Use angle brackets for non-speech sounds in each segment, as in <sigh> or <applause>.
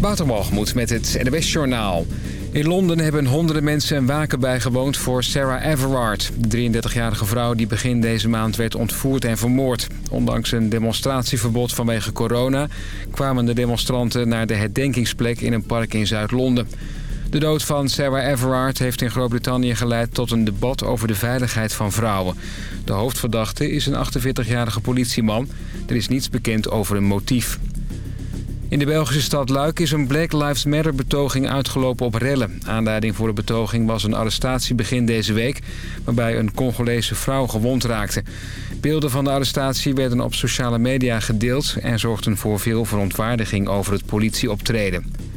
Watermalgemoed met het NWS Journaal. In Londen hebben honderden mensen een waken bijgewoond voor Sarah Everard. De 33-jarige vrouw die begin deze maand werd ontvoerd en vermoord. Ondanks een demonstratieverbod vanwege corona... kwamen de demonstranten naar de herdenkingsplek in een park in Zuid-Londen. De dood van Sarah Everard heeft in Groot-Brittannië geleid tot een debat over de veiligheid van vrouwen. De hoofdverdachte is een 48-jarige politieman. Er is niets bekend over een motief. In de Belgische stad Luik is een Black Lives Matter betoging uitgelopen op rellen. Aanleiding voor de betoging was een arrestatie begin deze week... waarbij een Congolese vrouw gewond raakte. Beelden van de arrestatie werden op sociale media gedeeld... en zorgden voor veel verontwaardiging over het politieoptreden.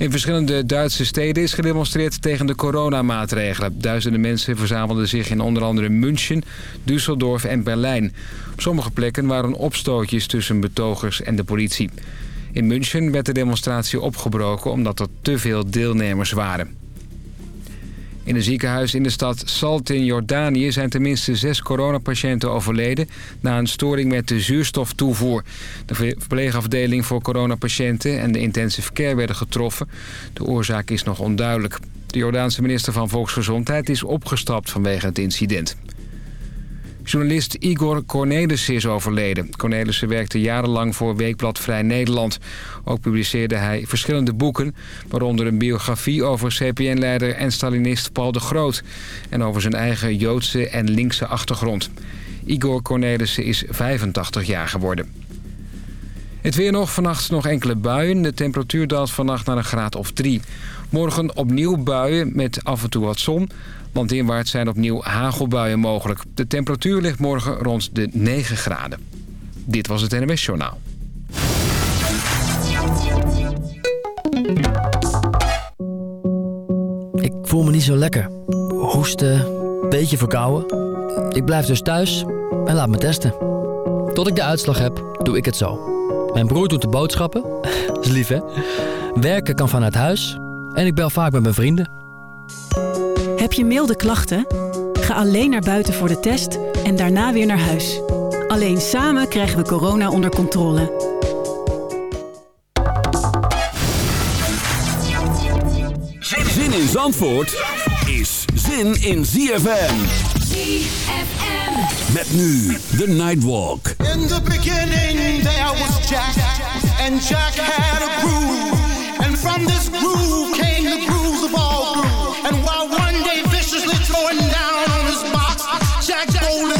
In verschillende Duitse steden is gedemonstreerd tegen de coronamaatregelen. Duizenden mensen verzamelden zich in onder andere München, Düsseldorf en Berlijn. Op sommige plekken waren opstootjes tussen betogers en de politie. In München werd de demonstratie opgebroken omdat er te veel deelnemers waren. In een ziekenhuis in de stad Salt in Jordanië zijn tenminste zes coronapatiënten overleden na een storing met de zuurstoftoevoer. De verpleegafdeling voor coronapatiënten en de intensive care werden getroffen. De oorzaak is nog onduidelijk. De Jordaanse minister van Volksgezondheid is opgestapt vanwege het incident. Journalist Igor Cornelissen is overleden. Cornelissen werkte jarenlang voor Weekblad Vrij Nederland. Ook publiceerde hij verschillende boeken... waaronder een biografie over CPN-leider en Stalinist Paul de Groot... en over zijn eigen Joodse en linkse achtergrond. Igor Cornelissen is 85 jaar geworden. Het weer nog, vannacht nog enkele buien. De temperatuur daalt vannacht naar een graad of 3. Morgen opnieuw buien met af en toe wat zon. Landinwaarts zijn opnieuw hagelbuien mogelijk. De temperatuur ligt morgen rond de 9 graden. Dit was het NMS Journaal. Ik voel me niet zo lekker. Hoesten, beetje verkouden. Ik blijf dus thuis en laat me testen. Tot ik de uitslag heb, doe ik het zo. Mijn broer doet de boodschappen. <laughs> Dat is lief, hè? Werken kan vanuit huis. En ik bel vaak met mijn vrienden. Heb je milde klachten? Ga alleen naar buiten voor de test en daarna weer naar huis. Alleen samen krijgen we corona onder controle. Zin in Zandvoort is zin in ZFM. ZFM. Met nu de Nightwalk. In the beginning there was Jack, and Jack had a groove. And from this groove came the grooves of all Jack boldly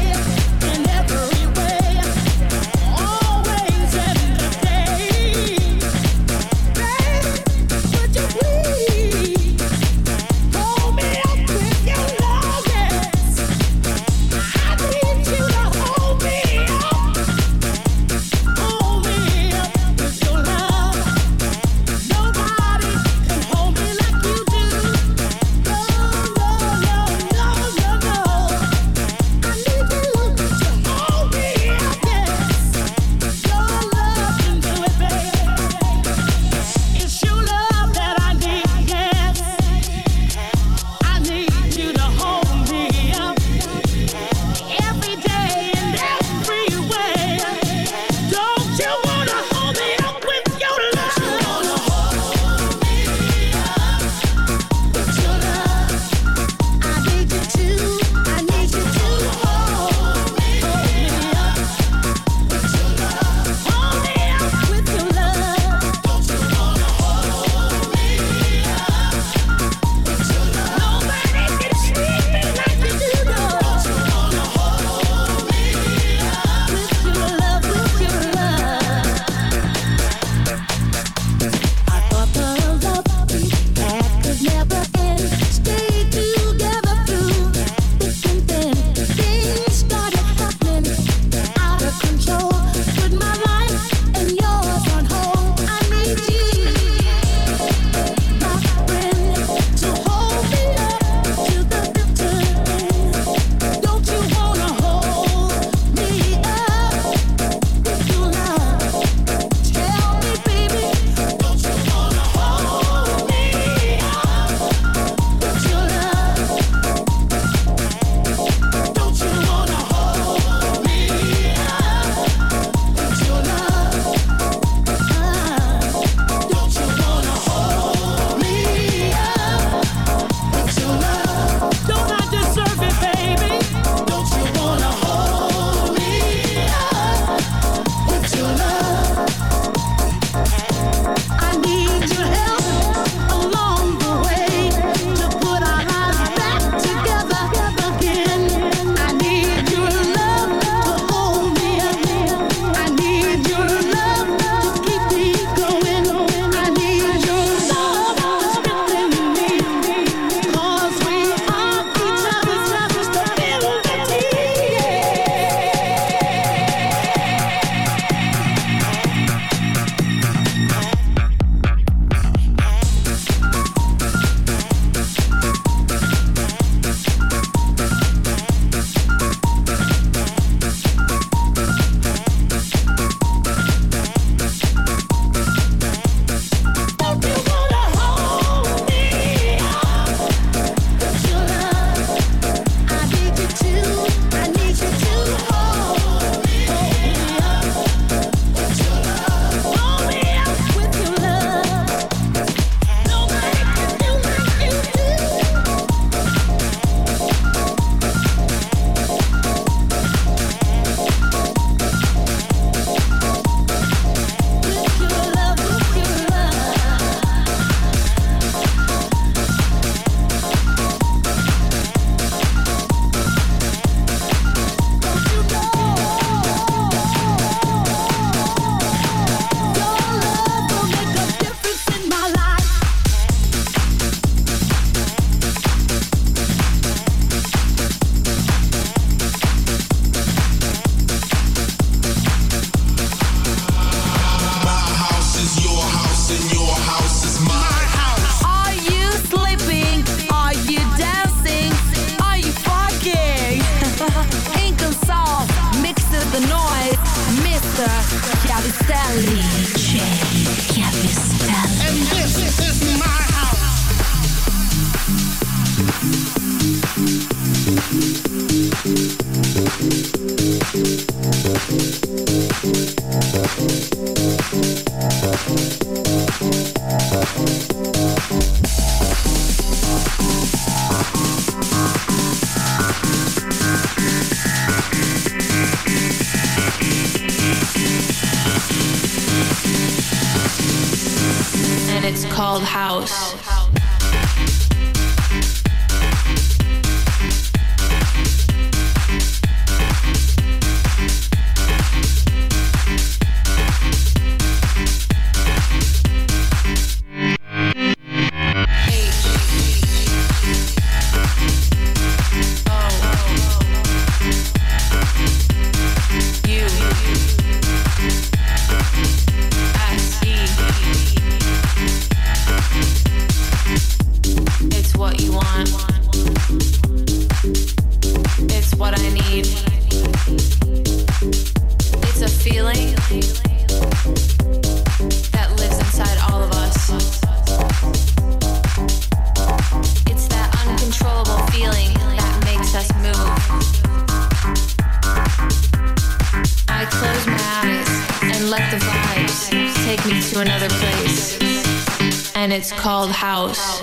it's called house.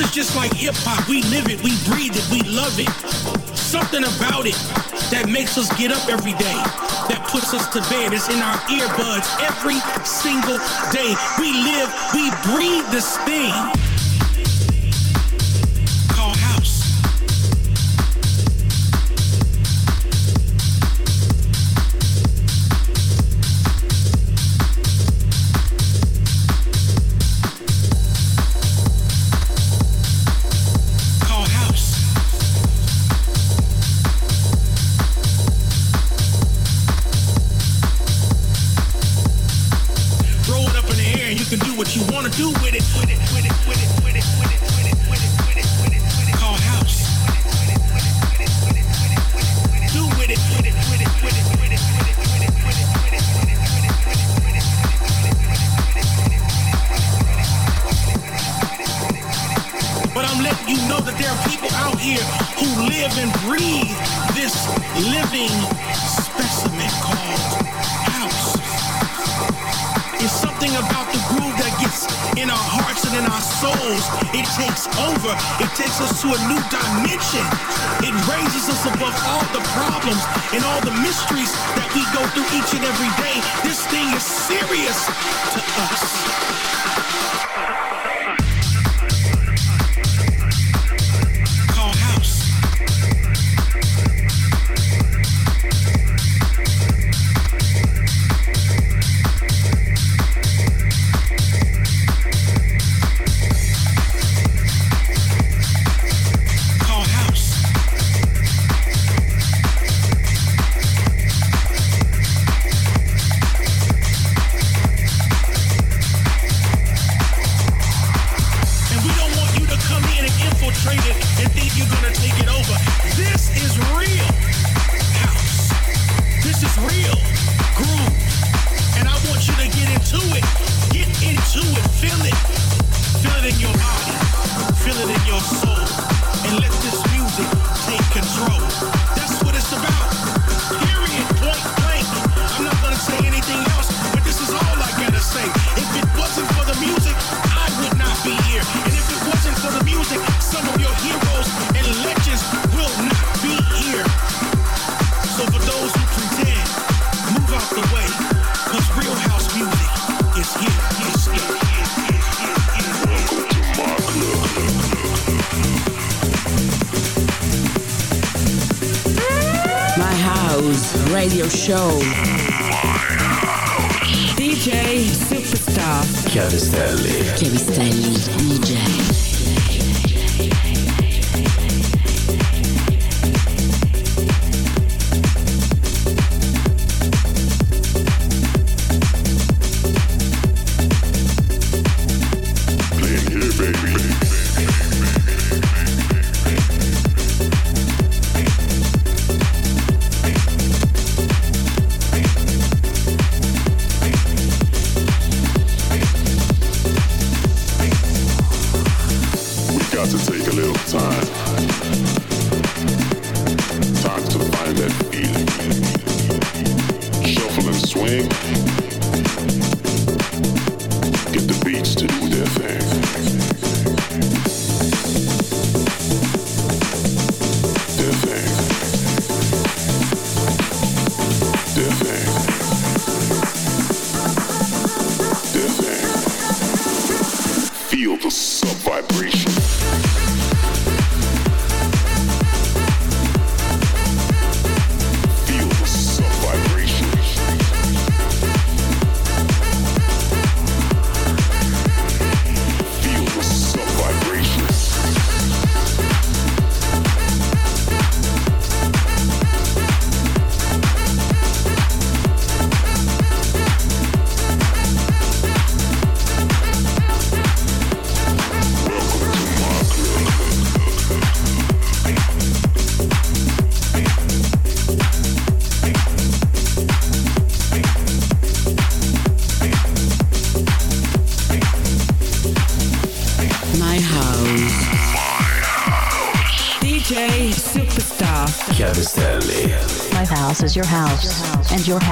is just like hip hop. We live it, we breathe it, we love it. Something about it that makes us get up every day, that puts us to bed. It's in our earbuds every single day. We live, we breathe this thing.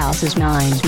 house is 9.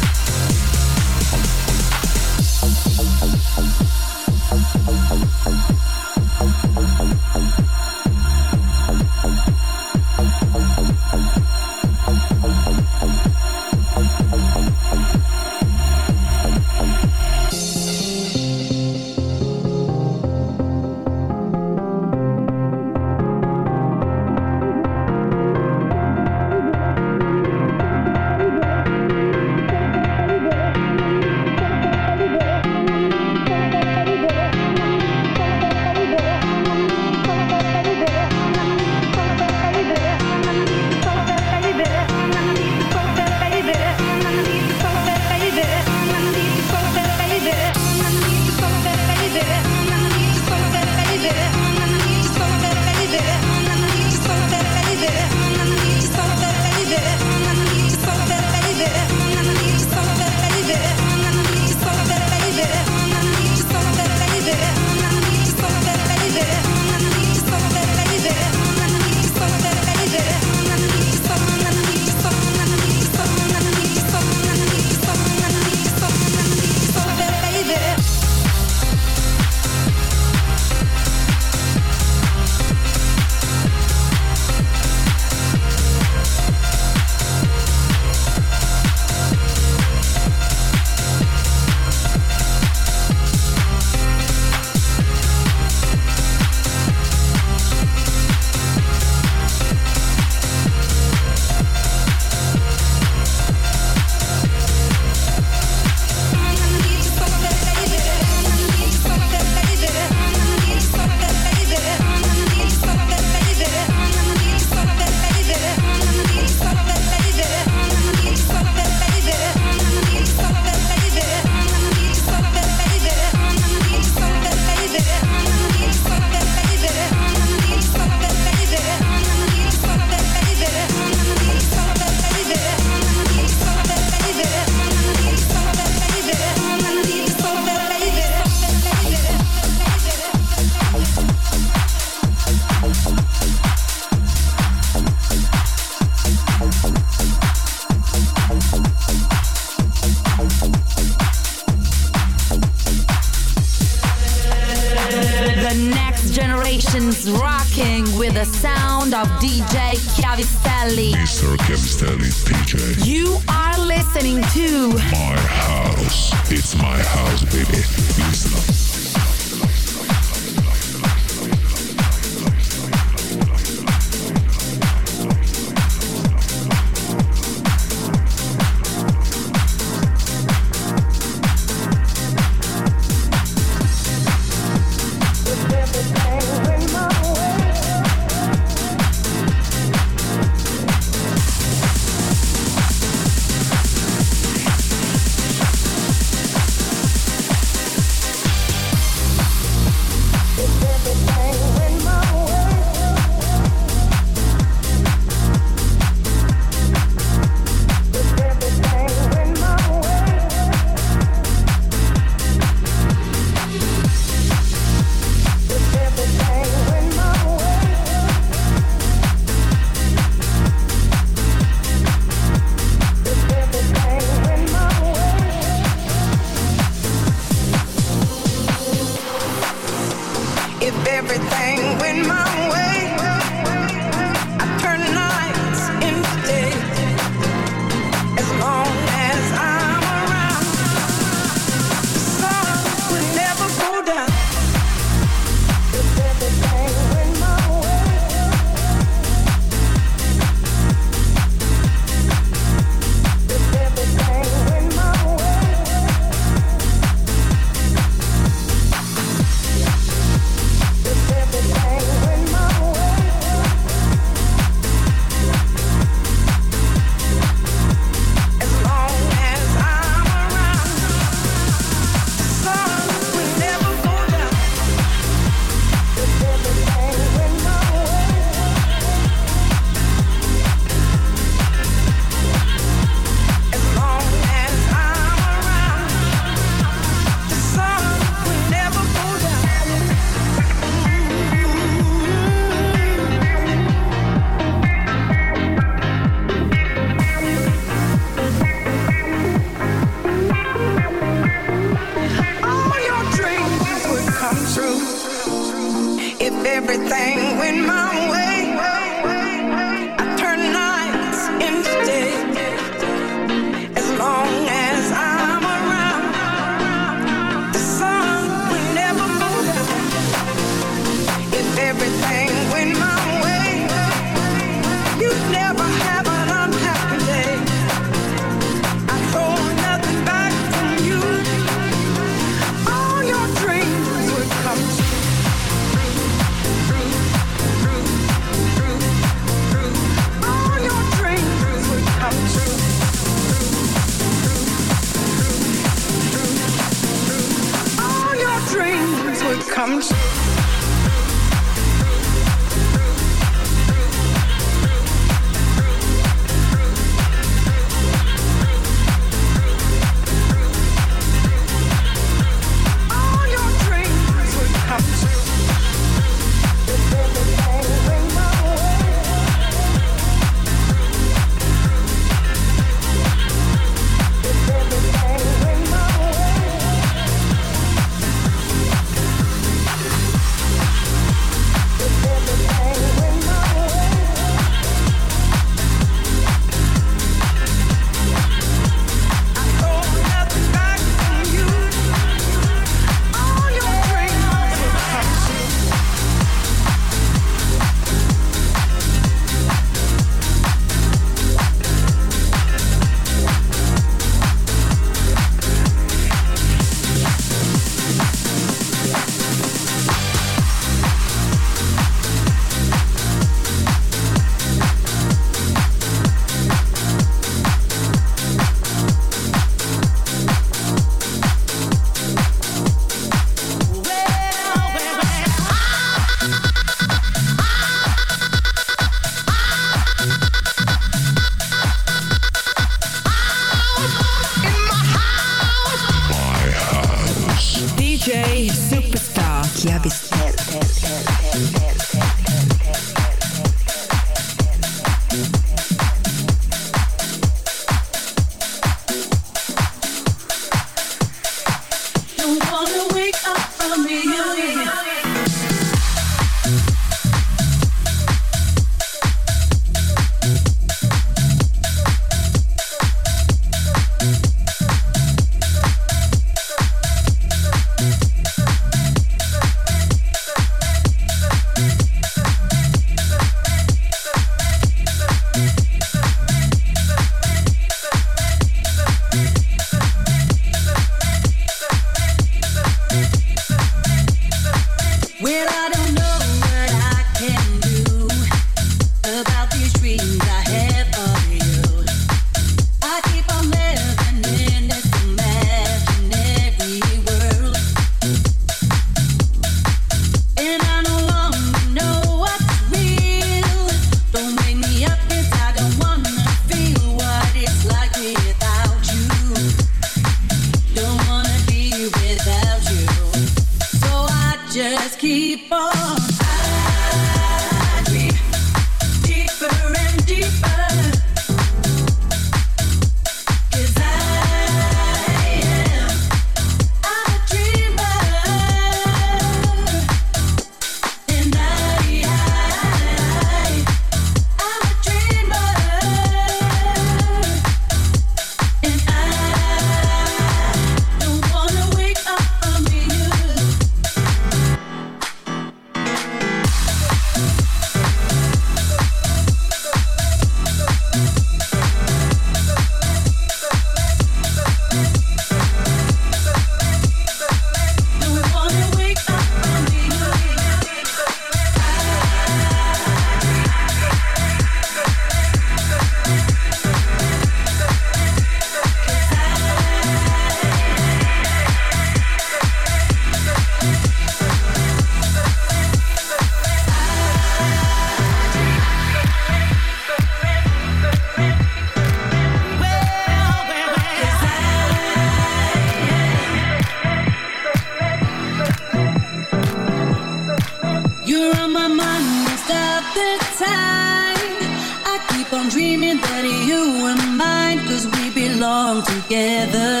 kept on dreaming that you and mine Cause we belong together.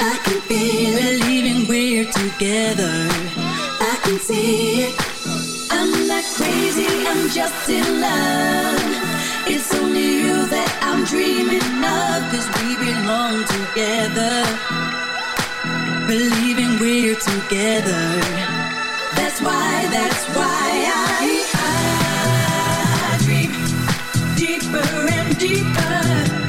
I can feel believing it we're together. I can see it. I'm not crazy, I'm just in love. It's only you that I'm dreaming of Cause we belong together. Believing we're together. That's why, that's why I deeper.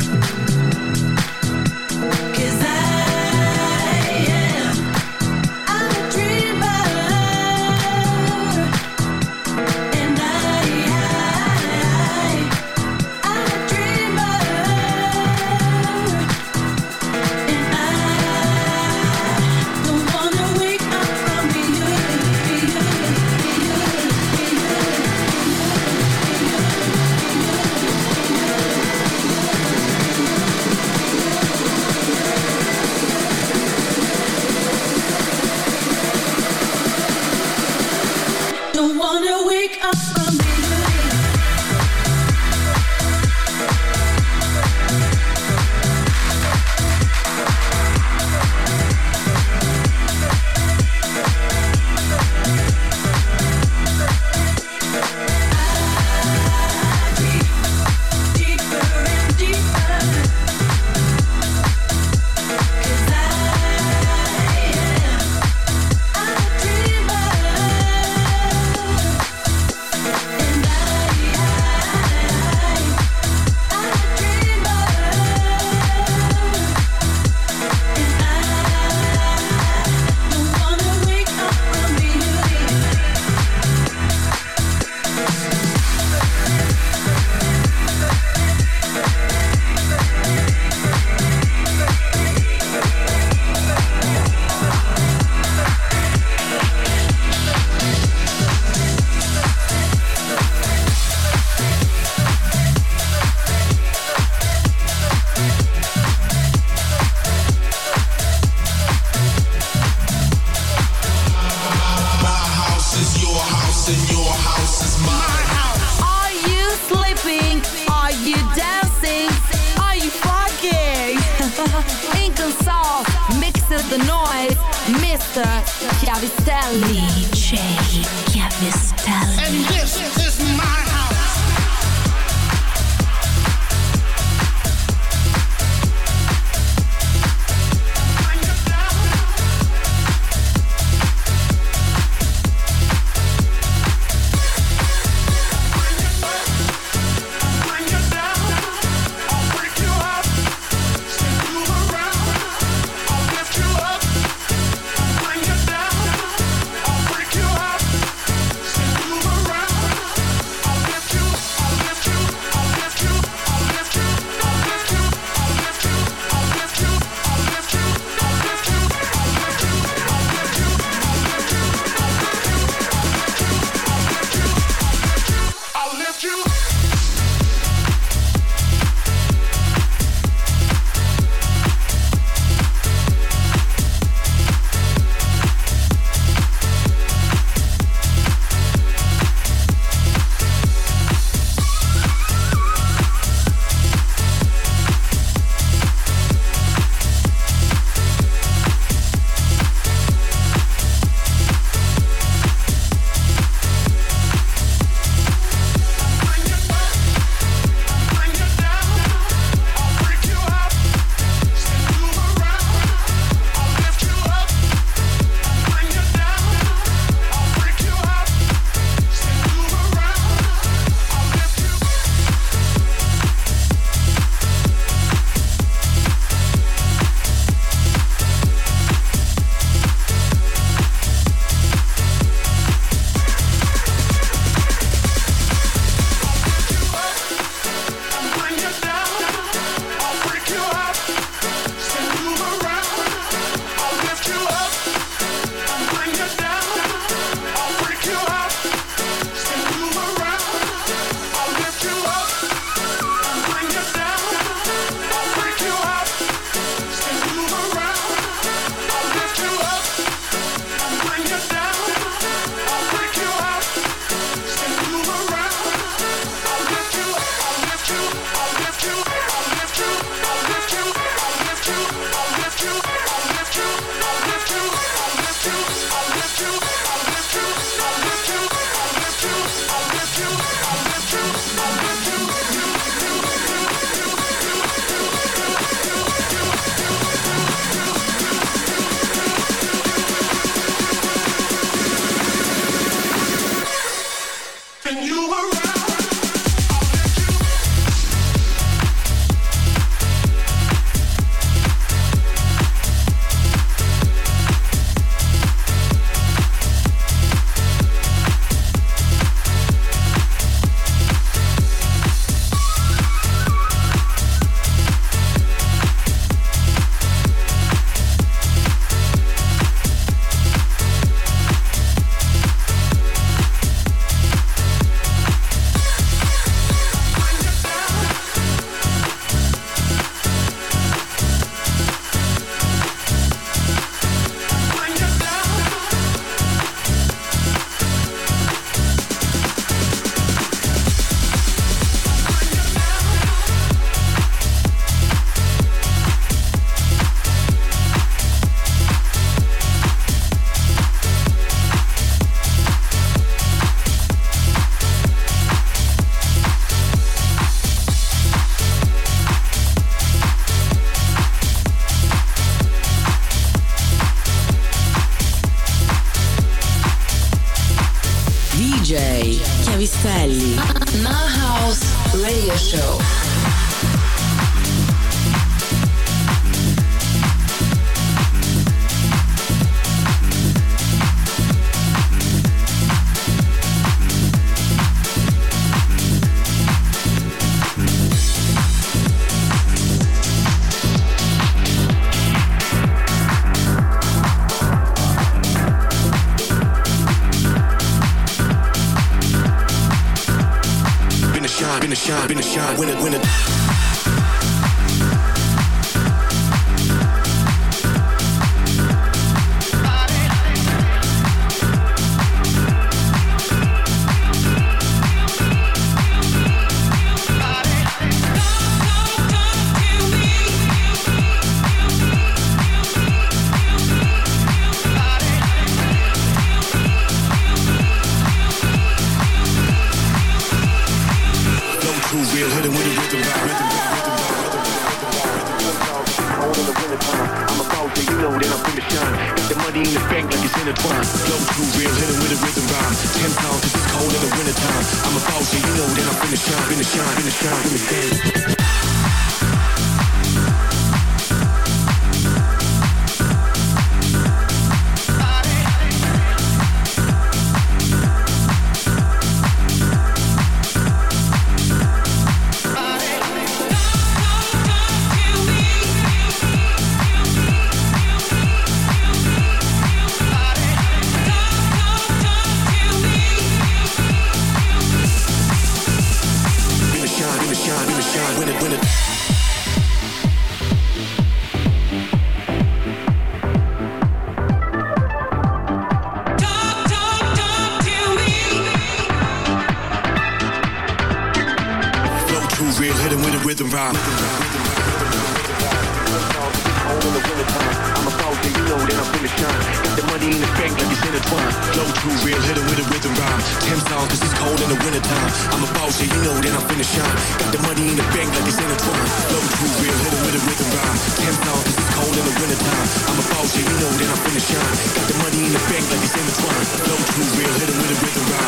and you were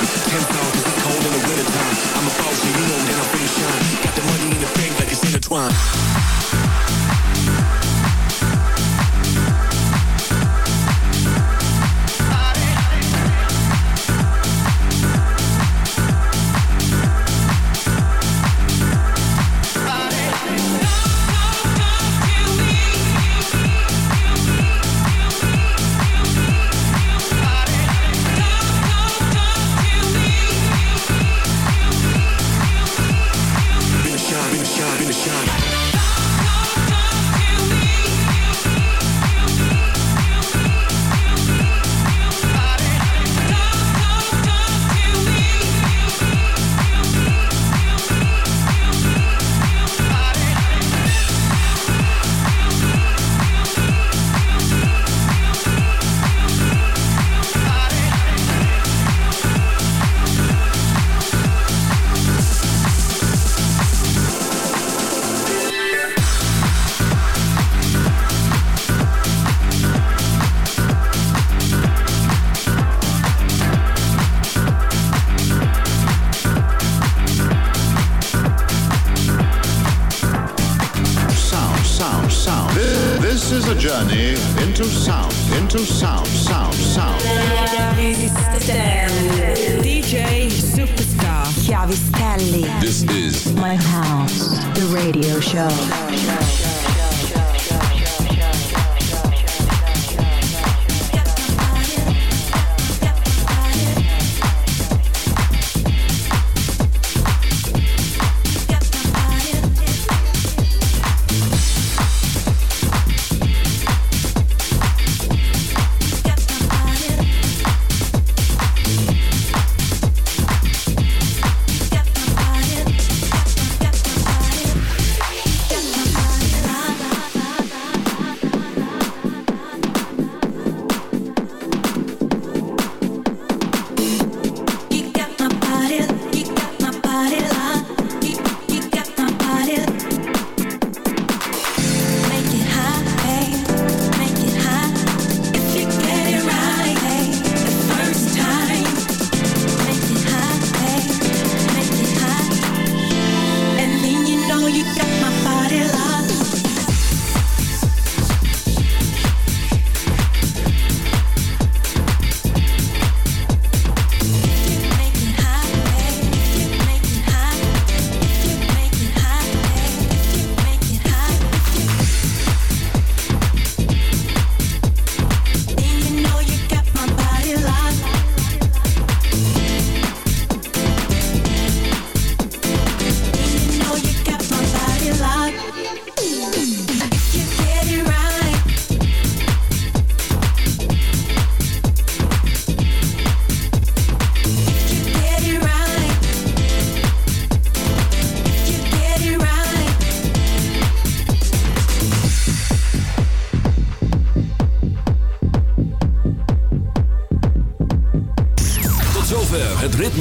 Hands down.